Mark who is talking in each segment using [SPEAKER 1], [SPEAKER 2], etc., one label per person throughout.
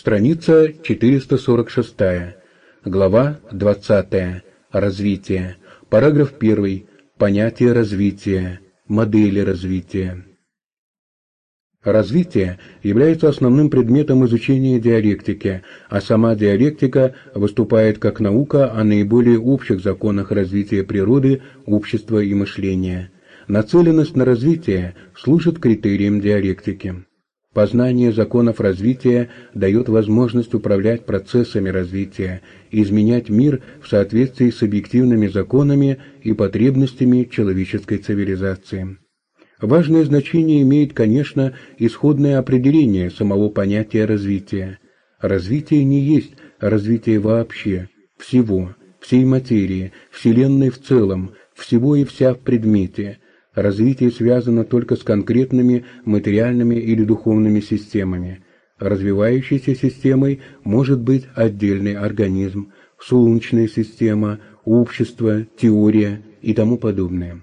[SPEAKER 1] Страница 446. Глава 20. Развитие. Параграф 1. Понятие развития. Модели развития. Развитие является основным предметом изучения диалектики, а сама диалектика выступает как наука о наиболее общих законах развития природы, общества и мышления. Нацеленность на развитие служит критерием диалектики. Познание законов развития дает возможность управлять процессами развития, изменять мир в соответствии с объективными законами и потребностями человеческой цивилизации. Важное значение имеет, конечно, исходное определение самого понятия развития. Развитие не есть развитие вообще, всего, всей материи, Вселенной в целом, всего и вся в предмете. Развитие связано только с конкретными материальными или духовными системами. Развивающейся системой может быть отдельный организм, солнечная система, общество, теория и тому подобное.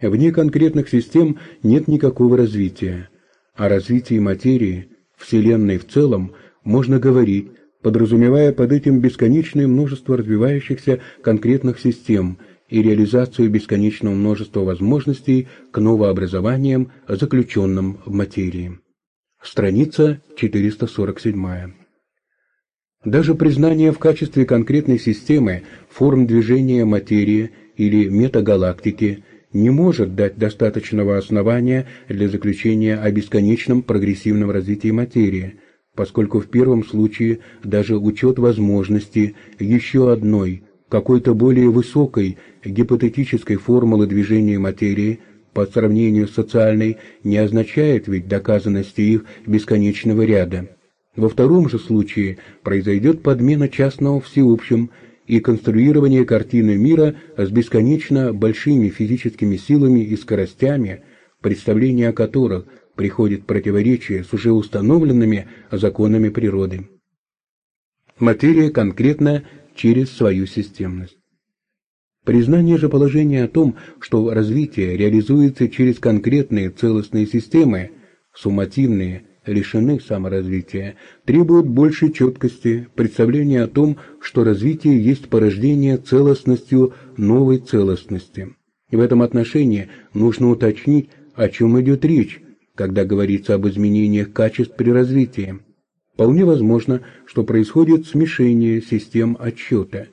[SPEAKER 1] Вне конкретных систем нет никакого развития. О развитии материи, Вселенной в целом, можно говорить, подразумевая под этим бесконечное множество развивающихся конкретных систем и реализацию бесконечного множества возможностей к новообразованиям, заключенным в материи. Страница 447. Даже признание в качестве конкретной системы форм движения материи или метагалактики – не может дать достаточного основания для заключения о бесконечном прогрессивном развитии материи, поскольку в первом случае даже учет возможности еще одной, какой-то более высокой гипотетической формулы движения материи по сравнению с социальной не означает ведь доказанности их бесконечного ряда. Во втором же случае произойдет подмена частного всеобщим и конструирование картины мира с бесконечно большими физическими силами и скоростями, представление о которых приходит противоречие с уже установленными законами природы. Материя конкретно через свою системность. Признание же положения о том, что развитие реализуется через конкретные целостные системы, суммативные, лишены саморазвития, требуют большей четкости, представления о том, что развитие есть порождение целостностью новой целостности. И в этом отношении нужно уточнить, о чем идет речь, когда говорится об изменениях качеств при развитии. Вполне возможно, что происходит смешение систем отсчета.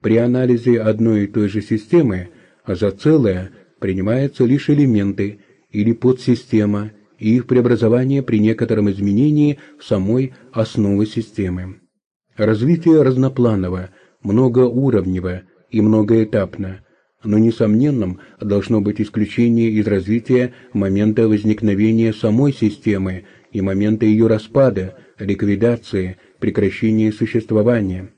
[SPEAKER 1] При анализе одной и той же системы, а за целое принимаются лишь элементы или подсистема, и их преобразование при некотором изменении самой основы системы. Развитие разнопланово, многоуровнево и многоэтапно, но несомненным должно быть исключение из развития момента возникновения самой системы и момента ее распада, ликвидации, прекращения существования.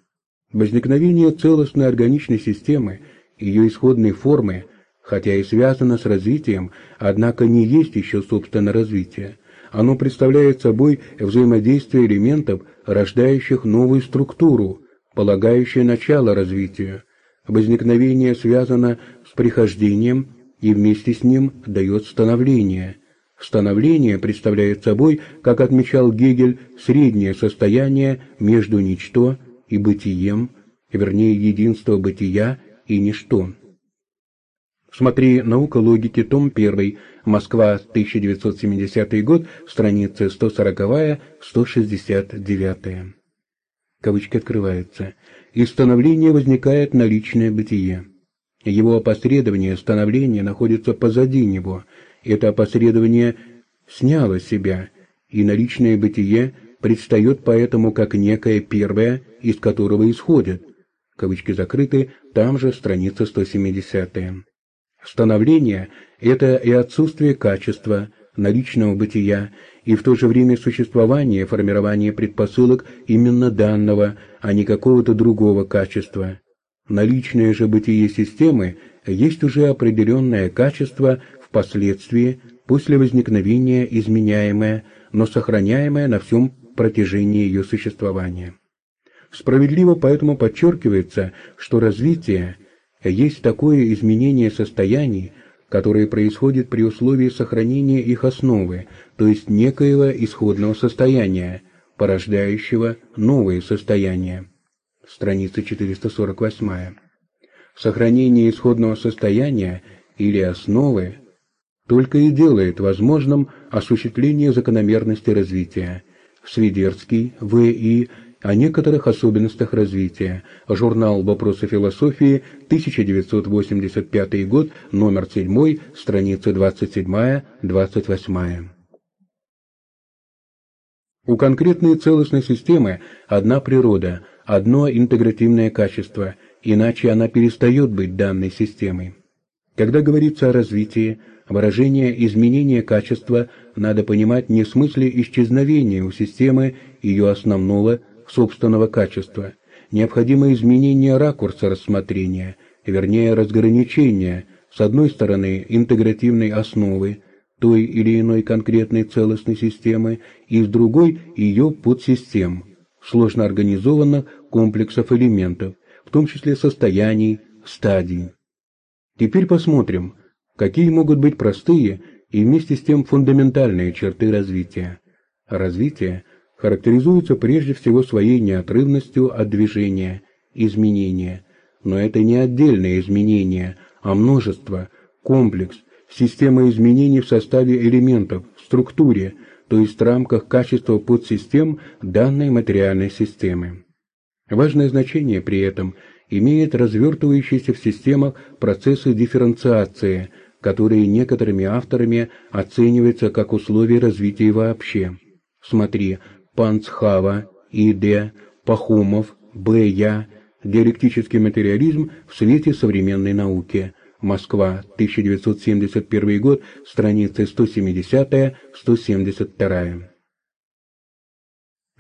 [SPEAKER 1] Возникновение целостной органичной системы, ее исходной формы – хотя и связано с развитием, однако не есть еще собственно развитие. Оно представляет собой взаимодействие элементов, рождающих новую структуру, полагающее начало развитию. Возникновение связано с прихождением и вместе с ним дает становление. Становление представляет собой, как отмечал Гегель, среднее состояние между ничто и бытием, вернее единство бытия и ничто. Смотри «Наука логики», том 1, Москва, 1970 год, страницы 140-169. Кавычки открываются. Из становления возникает наличное бытие. Его опосредование, становление находится позади него. Это опосредование сняло себя, и наличное бытие предстает поэтому как некое первое, из которого исходит. Кавычки закрыты, там же страница 170. Становление – это и отсутствие качества, наличного бытия, и в то же время существование, формирование предпосылок именно данного, а не какого-то другого качества. Наличное же бытие системы есть уже определенное качество впоследствии, после возникновения изменяемое, но сохраняемое на всем протяжении ее существования. Справедливо поэтому подчеркивается, что развитие – есть такое изменение состояний, которое происходит при условии сохранения их основы, то есть некоего исходного состояния, порождающего новые состояния. Страница 448. Сохранение исходного состояния или основы только и делает возможным осуществление закономерности развития. Свидерский, В.И., о некоторых особенностях развития. Журнал «Вопросы философии», 1985 год, номер 7, страница 27-28. У конкретной целостной системы одна природа, одно интегративное качество, иначе она перестает быть данной системой. Когда говорится о развитии, выражение изменения качества надо понимать не в смысле исчезновения у системы ее основного собственного качества. Необходимо изменение ракурса рассмотрения, вернее разграничения, с одной стороны интегративной основы, той или иной конкретной целостной системы, и с другой ее подсистем, сложно организованных комплексов элементов, в том числе состояний, стадий. Теперь посмотрим, какие могут быть простые и вместе с тем фундаментальные черты развития. Развитие характеризуется прежде всего своей неотрывностью от движения, изменения. Но это не отдельное изменение, а множество, комплекс, система изменений в составе элементов, в структуре, то есть в рамках качества подсистем данной материальной системы. Важное значение при этом имеет развертывающиеся в системах процессы дифференциации, которые некоторыми авторами оцениваются как условия развития вообще. Смотри, Панцхава, И.Д., Пахомов, Б. Я, «Диалектический материализм в свете современной науки», Москва, 1971 год, страницы 170-172.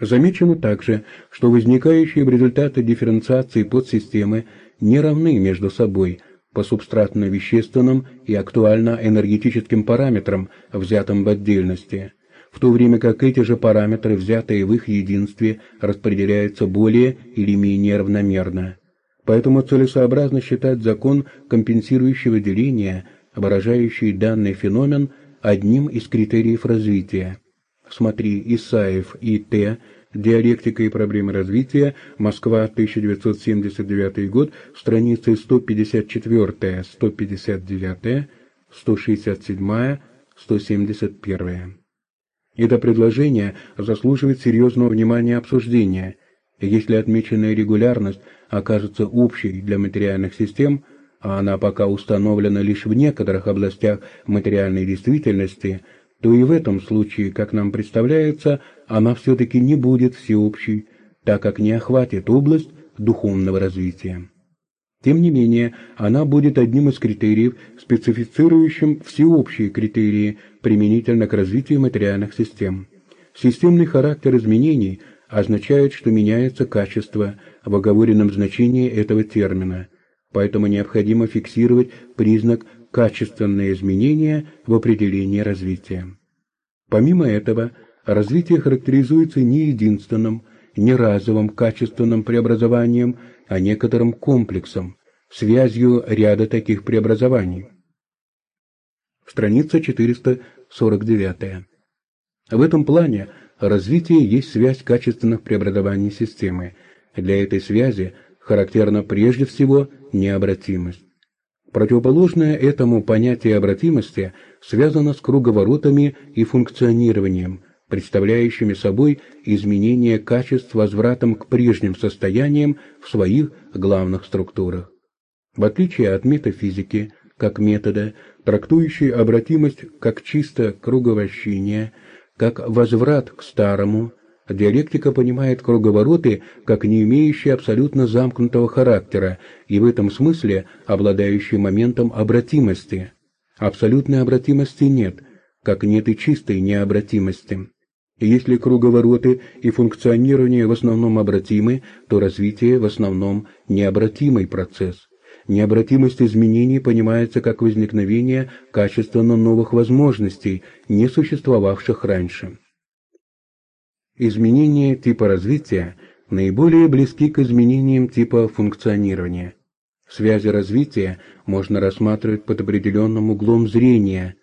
[SPEAKER 1] Замечено также, что возникающие в результате дифференциации подсистемы не равны между собой по субстратно-вещественным и актуально-энергетическим параметрам, взятым в отдельности, в то время как эти же параметры, взятые в их единстве, распределяются более или менее равномерно. Поэтому целесообразно считать закон компенсирующего деления, выражающий данный феномен, одним из критериев развития. Смотри Исаев и Т. Диалектика и проблемы развития. Москва, 1979 год. Страницы 154, 159, 167, 171. Это предложение заслуживает серьезного внимания обсуждения. Если отмеченная регулярность окажется общей для материальных систем, а она пока установлена лишь в некоторых областях материальной действительности – то и в этом случае, как нам представляется, она все-таки не будет всеобщей, так как не охватит область духовного развития. Тем не менее, она будет одним из критериев, специфицирующим всеобщие критерии применительно к развитию материальных систем. Системный характер изменений означает, что меняется качество в оговоренном значении этого термина, поэтому необходимо фиксировать признак качественные изменения в определении развития. Помимо этого, развитие характеризуется не единственным, не разовым качественным преобразованием, а некоторым комплексом, связью ряда таких преобразований. Страница 449. В этом плане развитие есть связь качественных преобразований системы. Для этой связи характерна прежде всего необратимость. Противоположное этому понятие обратимости связано с круговоротами и функционированием, представляющими собой изменение качеств возвратом к прежним состояниям в своих главных структурах. В отличие от метафизики, как метода, трактующей обратимость как чисто круговращение, как возврат к старому, Диалектика понимает круговороты как не имеющие абсолютно замкнутого характера и в этом смысле обладающие моментом обратимости. Абсолютной обратимости нет, как нет и чистой необратимости. И если круговороты и функционирование в основном обратимы, то развитие в основном необратимый процесс. Необратимость изменений понимается как возникновение качественно новых возможностей, не существовавших раньше. Изменения типа развития наиболее близки к изменениям типа функционирования. Связи развития можно рассматривать под определенным углом зрения,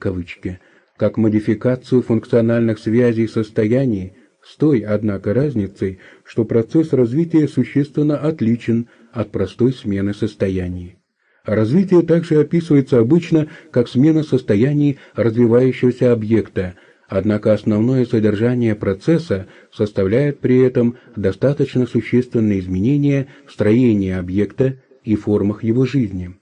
[SPEAKER 1] кавычки, как модификацию функциональных связей состояний, с той, однако, разницей, что процесс развития существенно отличен от простой смены состояний. Развитие также описывается обычно как смена состояний развивающегося объекта, однако основное содержание процесса составляет при этом достаточно существенные изменения в строении объекта и формах его жизни.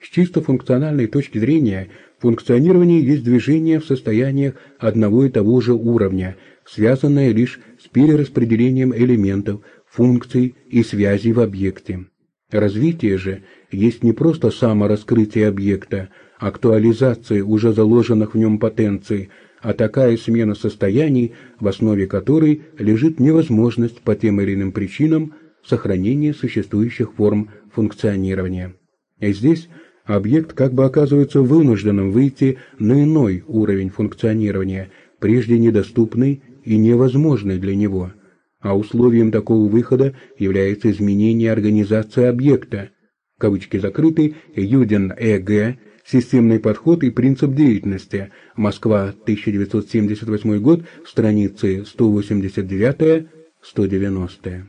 [SPEAKER 1] С чисто функциональной точки зрения, функционирование есть движение в состояниях одного и того же уровня, связанное лишь с перераспределением элементов, функций и связей в объекте. Развитие же есть не просто самораскрытие объекта, актуализация уже заложенных в нем потенций, а такая смена состояний, в основе которой лежит невозможность по тем или иным причинам сохранения существующих форм функционирования. И здесь объект как бы оказывается вынужденным выйти на иной уровень функционирования, прежде недоступный и невозможный для него, а условием такого выхода является изменение организации объекта, кавычки закрыты, Юдин ЭГ, системный подход и принцип деятельности, Москва, 1978 год, страницы 189-190.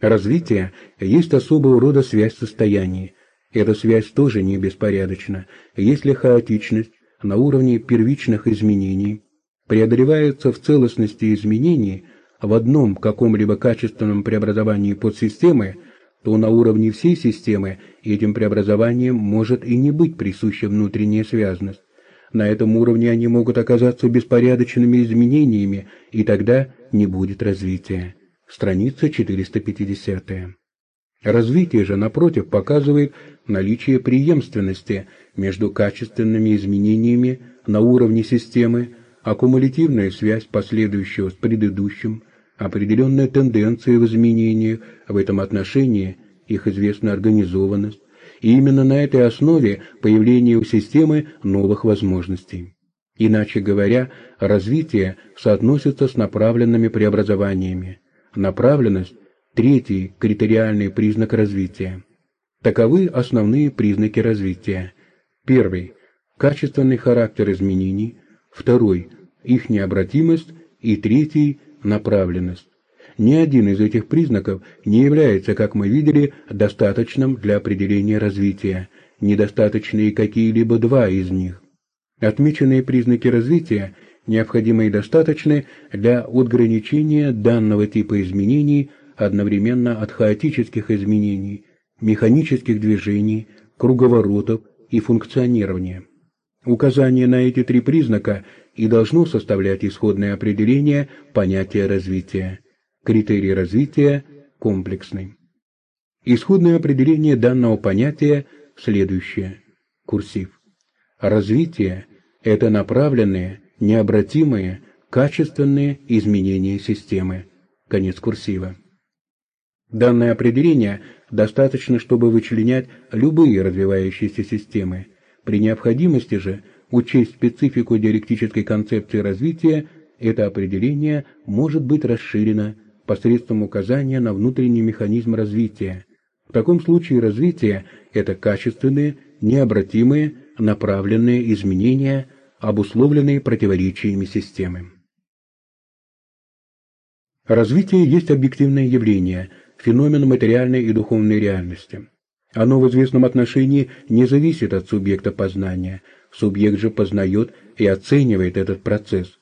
[SPEAKER 1] Развитие есть особого рода связь состояний. Эта связь тоже не беспорядочна. Если хаотичность на уровне первичных изменений преодолевается в целостности изменений в одном каком-либо качественном преобразовании подсистемы, то на уровне всей системы этим преобразованием может и не быть присуща внутренняя связность. На этом уровне они могут оказаться беспорядочными изменениями, и тогда не будет развития. Страница 450. Развитие же, напротив, показывает наличие преемственности между качественными изменениями на уровне системы, аккумулятивная связь последующего с предыдущим, определенная тенденция в изменениях, в этом отношении их известна организованность, и именно на этой основе появление у системы новых возможностей. Иначе говоря, развитие соотносится с направленными преобразованиями. Направленность – третий критериальный признак развития. Таковы основные признаки развития. Первый – качественный характер изменений. Второй – их необратимость. И третий – направленность. Ни один из этих признаков не является, как мы видели, достаточным для определения развития. Недостаточны и какие-либо два из них. Отмеченные признаки развития необходимы и достаточны для отграничения данного типа изменений одновременно от хаотических изменений, механических движений, круговоротов и функционирования. Указание на эти три признака и должно составлять исходное определение понятия развития. Критерий развития комплексный. Исходное определение данного понятия следующее. Курсив. Развитие – это направленные, необратимые, качественные изменения системы. Конец курсива. Данное определение достаточно, чтобы вычленять любые развивающиеся системы. При необходимости же учесть специфику диалектической концепции развития, это определение может быть расширено посредством указания на внутренний механизм развития. В таком случае развитие – это качественные, необратимые, направленные изменения, обусловленные противоречиями системы. Развитие есть объективное явление – феномен материальной и духовной реальности. Оно в известном отношении не зависит от субъекта познания, субъект же познает и оценивает этот процесс.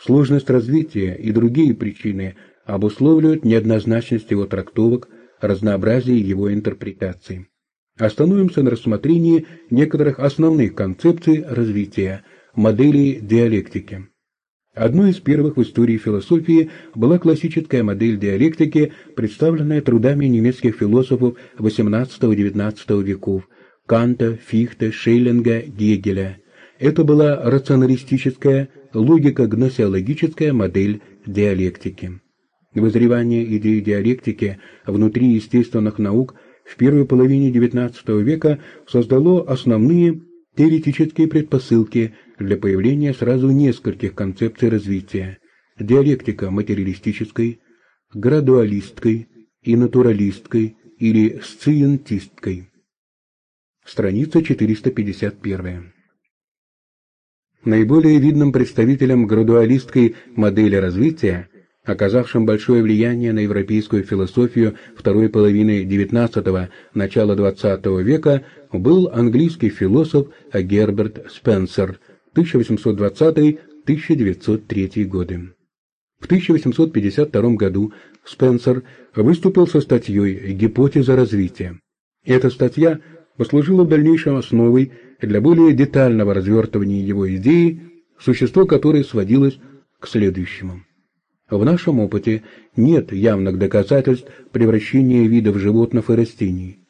[SPEAKER 1] Сложность развития и другие причины обусловливают неоднозначность его трактовок, разнообразие его интерпретаций. Остановимся на рассмотрении некоторых основных концепций развития, моделей диалектики. Одной из первых в истории философии была классическая модель диалектики, представленная трудами немецких философов XVIII-XIX веков Канта, Фихте, Шейлинга, Гегеля. Это была рационалистическая, логико-гносеологическая модель диалектики. Вызревание идеи диалектики внутри естественных наук в первой половине XIX века создало основные теоретические предпосылки для появления сразу нескольких концепций развития – диалектика материалистической, градуалистской и натуралистской или сциентисткой. Страница 451. Наиболее видным представителем градуалистской модели развития, оказавшим большое влияние на европейскую философию второй половины XIX – начала XX века, был английский философ Герберт Спенсер 1820-1903 годы. В 1852 году Спенсер выступил со статьей «Гипотеза развития». Эта статья послужила в основой для более детального развертывания его идеи, существо которой сводилось к следующему. В нашем опыте нет явных доказательств превращения видов животных и растений,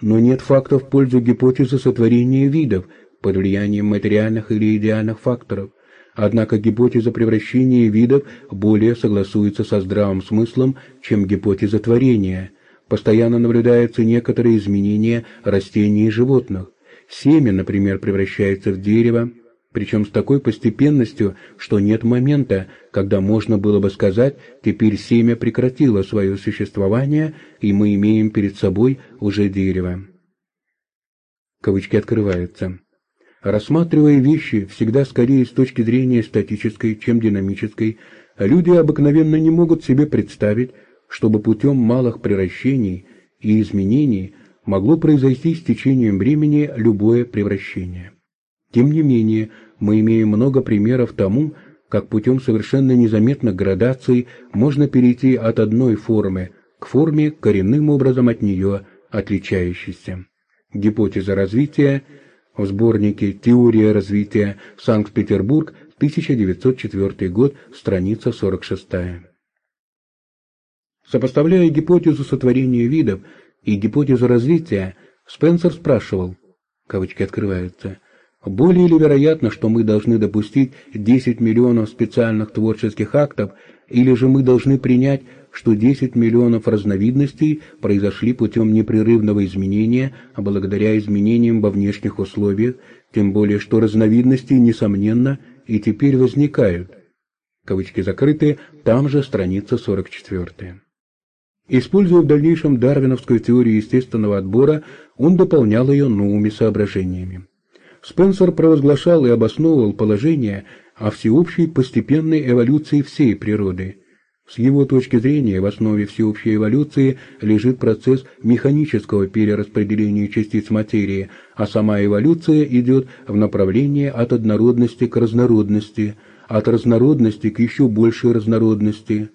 [SPEAKER 1] но нет фактов в пользу гипотезы сотворения видов под влиянием материальных или идеальных факторов. Однако гипотеза превращения видов более согласуется со здравым смыслом, чем гипотеза творения. Постоянно наблюдаются некоторые изменения растений и животных. Семя, например, превращается в дерево, причем с такой постепенностью, что нет момента, когда можно было бы сказать, теперь семя прекратило свое существование, и мы имеем перед собой уже дерево. Кавычки открываются. Рассматривая вещи всегда скорее с точки зрения статической, чем динамической, люди обыкновенно не могут себе представить, чтобы путем малых превращений и изменений могло произойти с течением времени любое превращение. Тем не менее, мы имеем много примеров тому, как путем совершенно незаметных градаций можно перейти от одной формы к форме, коренным образом от нее отличающейся. Гипотеза развития в сборнике «Теория развития. Санкт-Петербург. 1904 год. Страница 46». Сопоставляя гипотезу сотворения видов и гипотезу развития, Спенсер спрашивал, кавычки открываются, более ли вероятно, что мы должны допустить 10 миллионов специальных творческих актов, или же мы должны принять, что 10 миллионов разновидностей произошли путем непрерывного изменения, а благодаря изменениям во внешних условиях, тем более что разновидности, несомненно, и теперь возникают. Кавычки закрыты, там же страница 44. Используя в дальнейшем дарвиновскую теорию естественного отбора, он дополнял ее новыми соображениями. Спенсер провозглашал и обосновывал положение о всеобщей постепенной эволюции всей природы. С его точки зрения в основе всеобщей эволюции лежит процесс механического перераспределения частиц материи, а сама эволюция идет в направлении от однородности к разнородности, от разнородности к еще большей разнородности.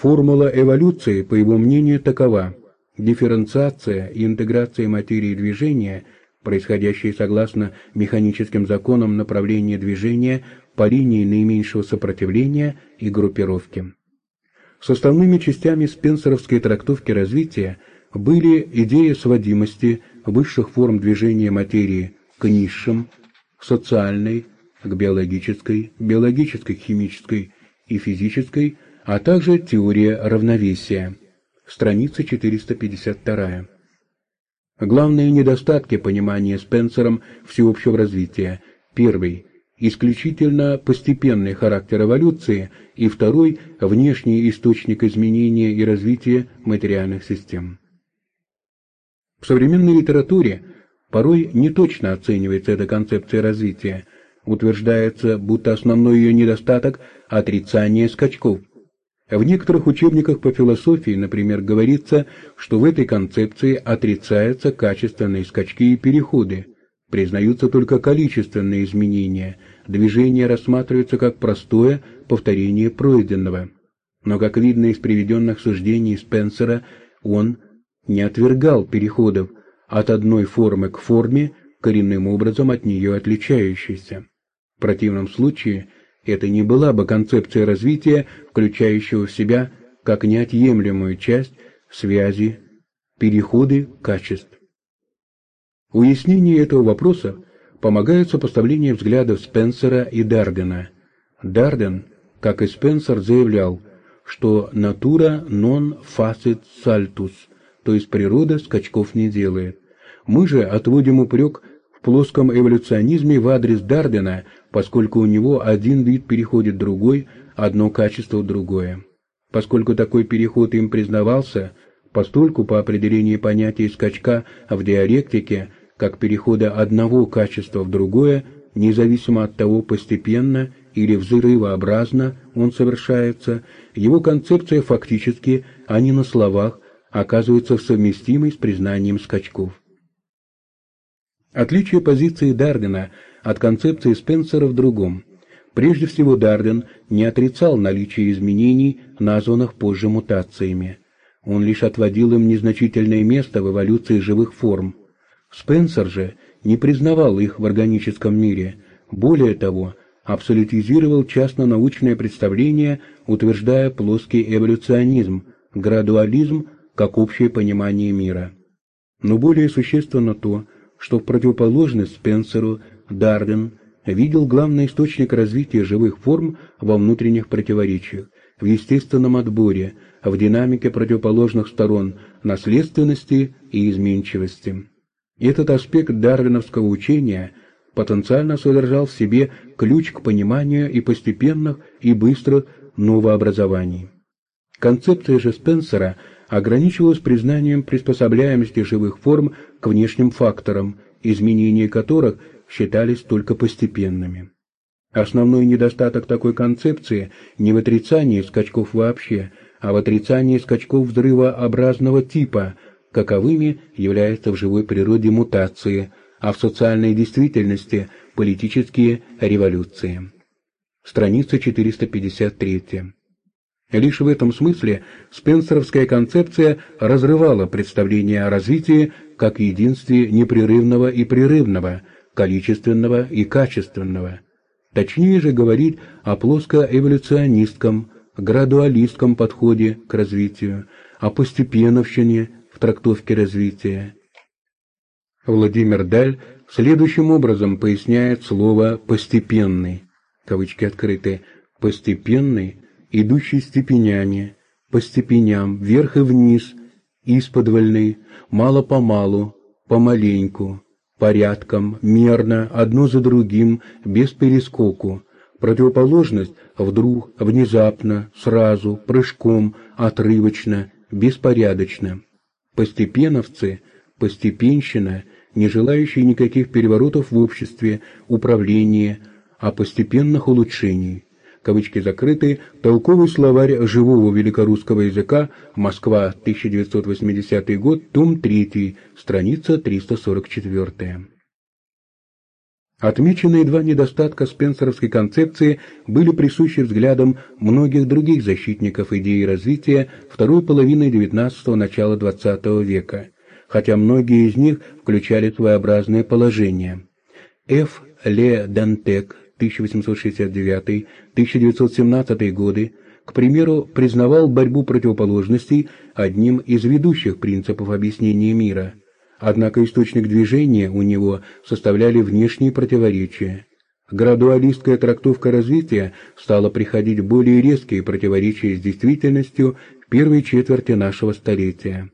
[SPEAKER 1] Формула эволюции, по его мнению, такова. Дифференциация и интеграция материи движения – происходящие согласно механическим законам направления движения по линии наименьшего сопротивления и группировки. Составными частями спенсеровской трактовки развития были идея сводимости высших форм движения материи к низшим, социальной, к биологической, биологической, химической и физической, а также теория равновесия. Страница 452. Главные недостатки понимания Спенсером всеобщего развития. Первый – исключительно постепенный характер эволюции, и второй – внешний источник изменения и развития материальных систем. В современной литературе порой неточно оценивается эта концепция развития. Утверждается, будто основной ее недостаток – отрицание скачков. В некоторых учебниках по философии, например, говорится, что в этой концепции отрицаются качественные скачки и переходы, признаются только количественные изменения, движение рассматривается как простое повторение пройденного. Но, как видно из приведенных суждений Спенсера, он не отвергал переходов от одной формы к форме, коренным образом от нее отличающейся. В противном случае – это не была бы концепция развития, включающего в себя как неотъемлемую часть связи, переходы качеств. Уяснение этого вопроса помогает сопоставление взглядов Спенсера и Дардена. Дарден, как и Спенсер, заявлял, что натура non facit saltus, то есть природа скачков не делает. Мы же отводим упрек плоском эволюционизме в адрес Дардена, поскольку у него один вид переходит в другой, одно качество в другое. Поскольку такой переход им признавался, постольку по определению понятия скачка в диалектике, как перехода одного качества в другое, независимо от того, постепенно или взрывообразно он совершается, его концепция фактически, а не на словах, оказывается совместимой с признанием скачков. Отличие позиции Дарвина от концепции Спенсера в другом. Прежде всего Дарвин не отрицал наличие изменений, названных позже мутациями. Он лишь отводил им незначительное место в эволюции живых форм. Спенсер же не признавал их в органическом мире. Более того, абсолютизировал частно-научное представление, утверждая плоский эволюционизм, градуализм как общее понимание мира. Но более существенно то, что в противоположность Спенсеру Дарвин видел главный источник развития живых форм во внутренних противоречиях, в естественном отборе, в динамике противоположных сторон, наследственности и изменчивости. Этот аспект дарвиновского учения потенциально содержал в себе ключ к пониманию и постепенных, и быстрых новообразований. Концепция же Спенсера ограничивалась признанием приспособляемости живых форм к внешним факторам, изменения которых считались только постепенными. Основной недостаток такой концепции не в отрицании скачков вообще, а в отрицании скачков взрывообразного типа – каковыми являются в живой природе мутации, а в социальной действительности – политические революции. Страница 453. Лишь в этом смысле спенсеровская концепция разрывала представление о развитии как единстве непрерывного и прерывного, количественного и качественного. Точнее же говорить о плоскоэволюционистском, градуалистском подходе к развитию, о постепенновщине, в трактовке развития. Владимир Даль следующим образом поясняет слово «постепенный», кавычки открыты, «постепенный, идущий степенями, по степеням, вверх и вниз, исподвольный, мало-помалу, помаленьку, порядком, мерно, одно за другим, без перескоку, противоположность вдруг, внезапно, сразу, прыжком, отрывочно, беспорядочно. Постепеновцы, постепенщина, не желающие никаких переворотов в обществе, управлении, а постепенных улучшений. Кавычки закрыты. Толковый словарь живого великорусского языка. Москва, 1980 год, том 3, страница 344. Отмеченные два недостатка спенсеровской концепции были присущи взглядам многих других защитников идеи развития второй половины XIX – начала XX века, хотя многие из них включали своеобразные положения. Ф. Ле Дантек 1869-1917 годы, к примеру, признавал борьбу противоположностей одним из ведущих принципов объяснения мира – Однако источник движения у него составляли внешние противоречия. Градуалистская трактовка развития стала приходить в более резкие противоречия с действительностью в первой четверти нашего столетия.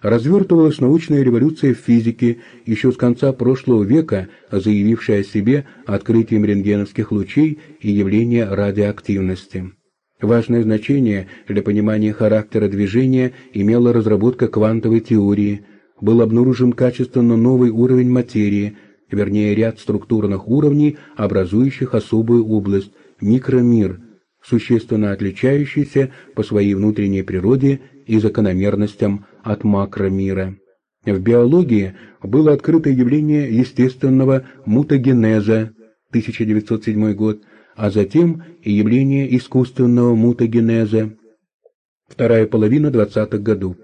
[SPEAKER 1] Развертывалась научная революция в физике еще с конца прошлого века, заявившая о себе открытием рентгеновских лучей и явления радиоактивности. Важное значение для понимания характера движения имела разработка квантовой теории – был обнаружен качественно новый уровень материи, вернее ряд структурных уровней, образующих особую область – микромир, существенно отличающийся по своей внутренней природе и закономерностям от макромира. В биологии было открыто явление естественного мутагенеза 1907 год, а затем и явление искусственного мутагенеза вторая половина 20-х годов.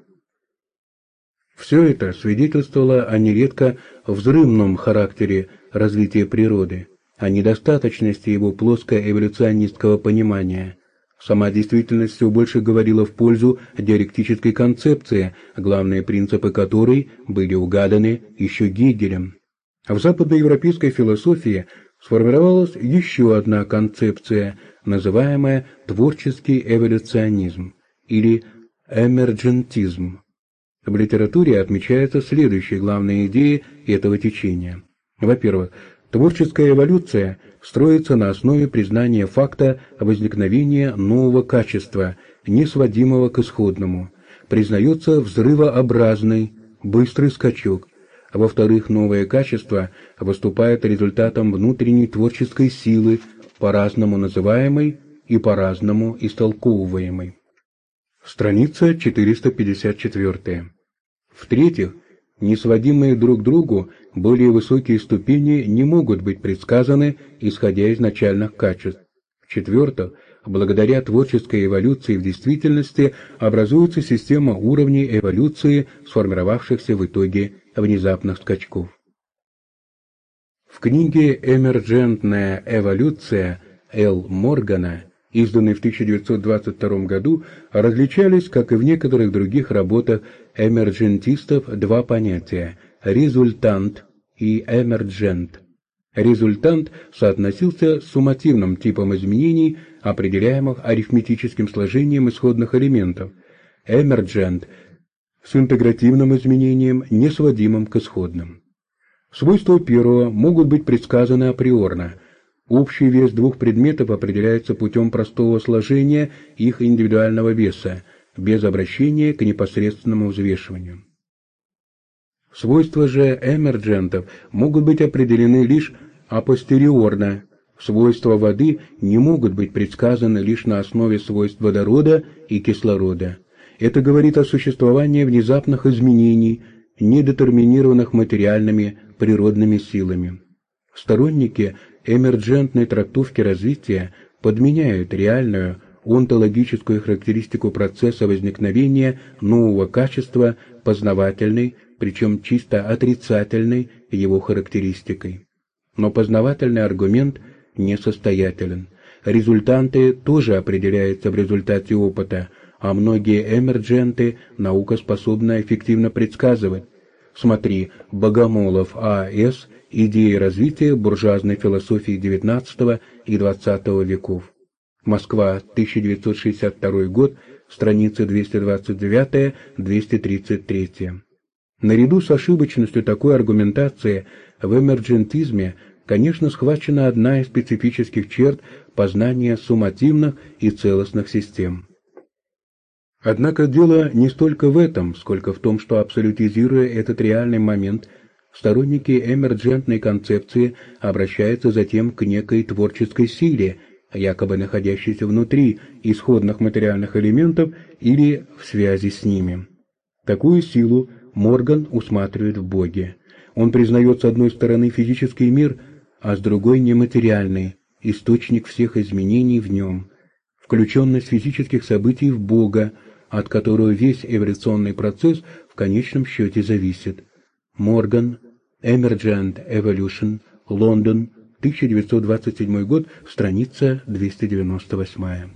[SPEAKER 1] Все это свидетельствовало о нередко взрывном характере развития природы, о недостаточности его плоско-эволюционистского понимания. Сама действительность все больше говорила в пользу диалектической концепции, главные принципы которой были угаданы еще Гегелем. В западноевропейской философии сформировалась еще одна концепция, называемая творческий эволюционизм или эмерджентизм. В литературе отмечаются следующие главные идеи этого течения. Во-первых, творческая эволюция строится на основе признания факта возникновения нового качества, не сводимого к исходному. Признается взрывообразный, быстрый скачок. Во-вторых, новое качество выступает результатом внутренней творческой силы, по-разному называемой и по-разному истолковываемой. Страница 454. В-третьих, несводимые друг к другу более высокие ступени не могут быть предсказаны, исходя из начальных качеств. В-четвертых, благодаря творческой эволюции в действительности образуется система уровней эволюции, сформировавшихся в итоге внезапных скачков. В книге «Эмерджентная эволюция» Л. Моргана, изданной в 1922 году, различались, как и в некоторых других работах эмерджентистов, два понятия – результант и эмерджент. Результант соотносился с суммативным типом изменений, определяемых арифметическим сложением исходных элементов. Эмерджент с интегративным изменением, не сводимым к исходным. Свойства первого могут быть предсказаны априорно. Общий вес двух предметов определяется путем простого сложения их индивидуального веса, без обращения к непосредственному взвешиванию. Свойства же эмерджентов могут быть определены лишь апостериорно. Свойства воды не могут быть предсказаны лишь на основе свойств водорода и кислорода. Это говорит о существовании внезапных изменений, недетерминированных материальными природными силами. Сторонники эмерджентной трактовки развития подменяют реальную онтологическую характеристику процесса возникновения нового качества познавательной, причем чисто отрицательной его характеристикой. Но познавательный аргумент несостоятелен. Результанты тоже определяются в результате опыта, а многие эмердженты наука способна эффективно предсказывать. Смотри, Богомолов А.С. Идеи развития буржуазной философии XIX и XX веков. Москва, 1962 год, страницы 229-233. Наряду с ошибочностью такой аргументации в эмерджентизме, конечно, схвачена одна из специфических черт познания суммативных и целостных систем. Однако дело не столько в этом, сколько в том, что абсолютизируя этот реальный момент, сторонники эмерджентной концепции обращаются затем к некой творческой силе, якобы находящейся внутри исходных материальных элементов или в связи с ними. Такую силу Морган усматривает в Боге. Он признает с одной стороны физический мир, а с другой нематериальный, источник всех изменений в нем, включенность физических событий в Бога, от которого весь эволюционный процесс в конечном счете зависит. Морган, Emergent Evolution, Лондон, 1927 год, страница 298.